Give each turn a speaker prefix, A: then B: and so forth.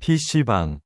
A: PC방